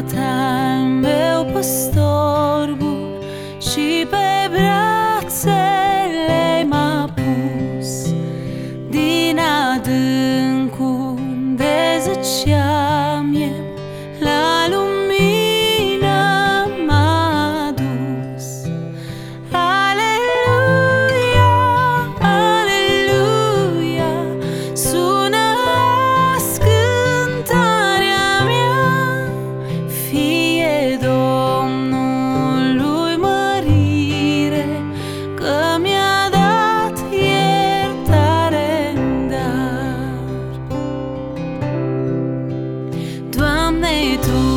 resgatar meu pastor. et tout.